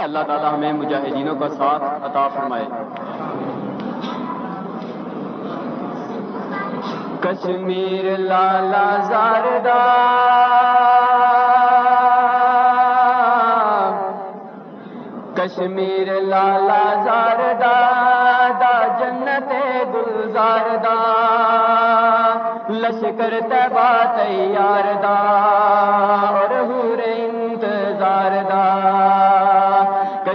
اللہ تعالیٰ ہمیں مجاہدینوں کا ساتھ عطا فرمائے۔ کشمیر لالا زاردہ۔ کشمیر لالا زاردہ دا جنت گلزاردہ۔ لشکر تبا تیار دا۔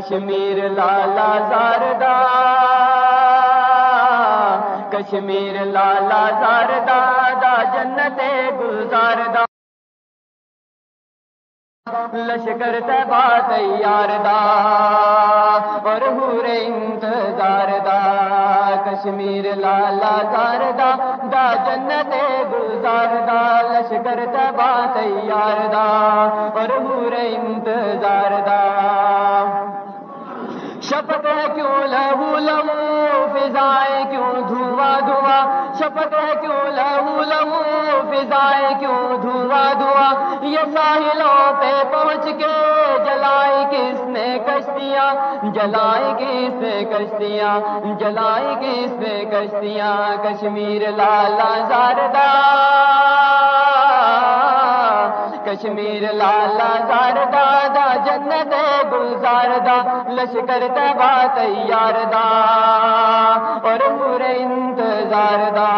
کشمیر لالا زاردہ، کشمیر لالا زاردہ دا جنت گلزاردہ لشکر تبا تیار دا اور حور انتظار دا۔ کشمیر لالا زار دا دا جنت گلزار دا لشکر تبا تیار دا اور حور انتظار دا۔ شپت ہے کیوں لہو لہو، فضائیں کیوں دھواں دھواں؟ شپت ہے کیوں لہو لہو، فضائیں کیوں دھواں دھواں؟ یہ ساحلوں پہ پہنچ کے جلائی کس نے کشتیاں؟ جلائی کس نے کشتیاں؟ جلائی کس نے کشتیاں؟ کشمیر لالا زاردہ کشمیر لالا زاردہ دا جنت گلزاردہ لشکر تبا تیار دا اور پورے انتظار دا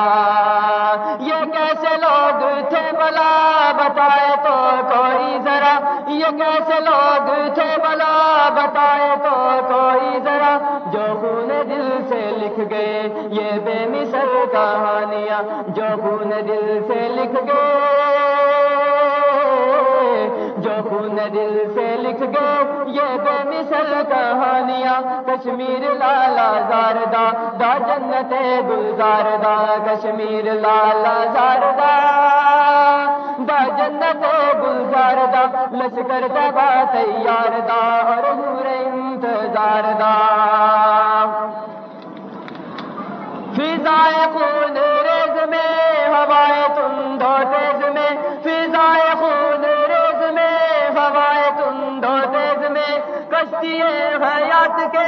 یہ کیسے لوگ تھے بلا بتائے تو کوئی ذرا۔ یہ کیسے لوگ تھے بلا بتائے تو کوئی ذرا۔ جو خون دل سے لکھ گئے، یہ بے مثل کہانیاں۔ جو خون دل سے لکھ گئے، جو خون دل یہ بے مثل کہانیاں، کشمیر لالا زاردہ، دا جنت گلزاردہ، کشمیر لالا زاردہ۔ دا جنت گلزاردہ، لشکر دبا تیار دا اور نور انتظار دا فضائے خون کشتی حیات کے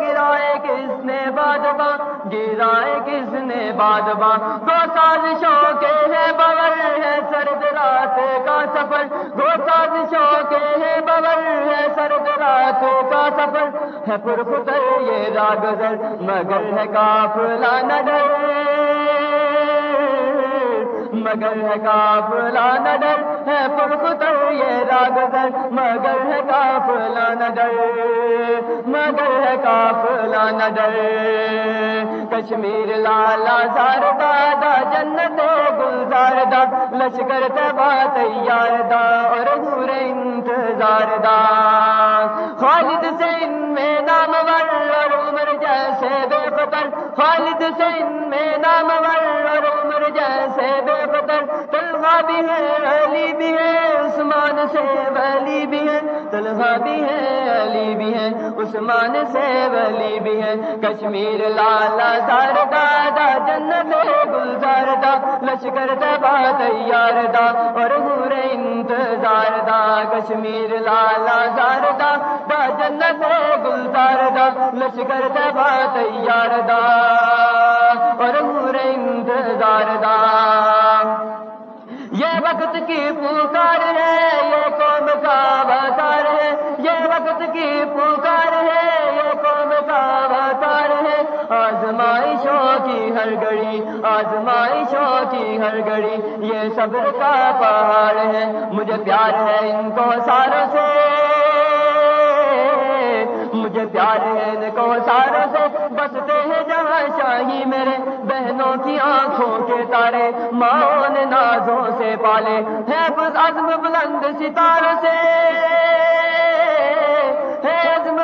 گرائے کس نے بادبا گرائے کس نے بادبا گو سازشوں کے ہے بغل ہے سرد رات کا سفر۔ گو سازشوں کے ہے بغل ہے سرد رات کا سفر۔ ہے پرخطر یہ راگزر مگر ہے کافلا نگر۔ مگر ہے کافلا نگر۔ ہے پرخطر یہ راگزر مگر ہے کافلا نگر مگر ہے کافلا نگر کشمیر لالا زار دا جنت گلزار دا۔ لشکر تبا تیار دا اور نور انتظار دا۔ خالد سے ان میں نام اور عمر جیسے بے پتر خالد سے ان میں نام اور بھی ہے علی بھی ہے، عثمان سے ولی بھی ہے، طلحہ بھی ہے، علی بھی ہے، عثمان سے ولی بھی ہے۔ کشمیر لالا زار دا جنت گلزار دا لشکر دبا تیار دا اور نور انتظار دا کشمیر لالا زار دا دا جنت گلزار دا لشکر دبا تیار دا کی پکار ہے، یہ قوم کا بازار ہے۔ یہ وقت کی پکار ہے، یہ قوم کا بازار ہے۔ آزمائشوں کی ہر گھڑی، آزمائشوں کی ہر گھڑی، یہ صبر کا پہاڑ ہے۔ مجھے پیار ہے ان کو ساروں سے۔ مجھے پیار ہے ان کو ساروں سے۔ بستے ہیں میرے بہنوں کی آنکھوں کے تارے، ماں نے نازوں سے پالے۔ ہے بس عزم بلند ستاروں سے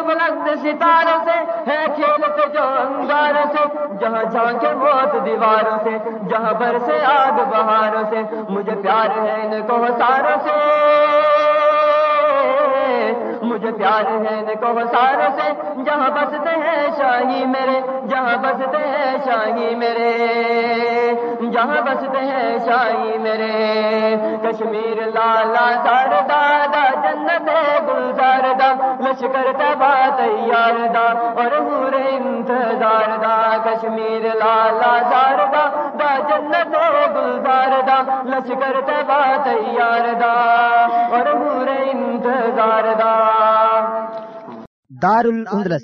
بلند ستاروں سے، ہے کھیلتے جو انگار سے۔ جہاں جھانکے موت دیواروں سے، جہاں بر سے آگ بہاروں سے۔ مجھے پیار ہے ان کو ساروں سے۔ مجھے پیار ہے ان کو ساروں سے۔ جہاں بستے ہیں شاہی میرے جہاں بستے ہیں شاہی میرے، جہاں بستے ہیں شاہی میرے، کشمیر لالا دار دادا، جنت گلزار دا، لشکر تبا تیار دا، اور نور انتظار دا، کشمیر لالا زار دا دا جنت گلزار دا، لشکر تبا تیار دا، اور نور انتظار دا۔ دار الاندلس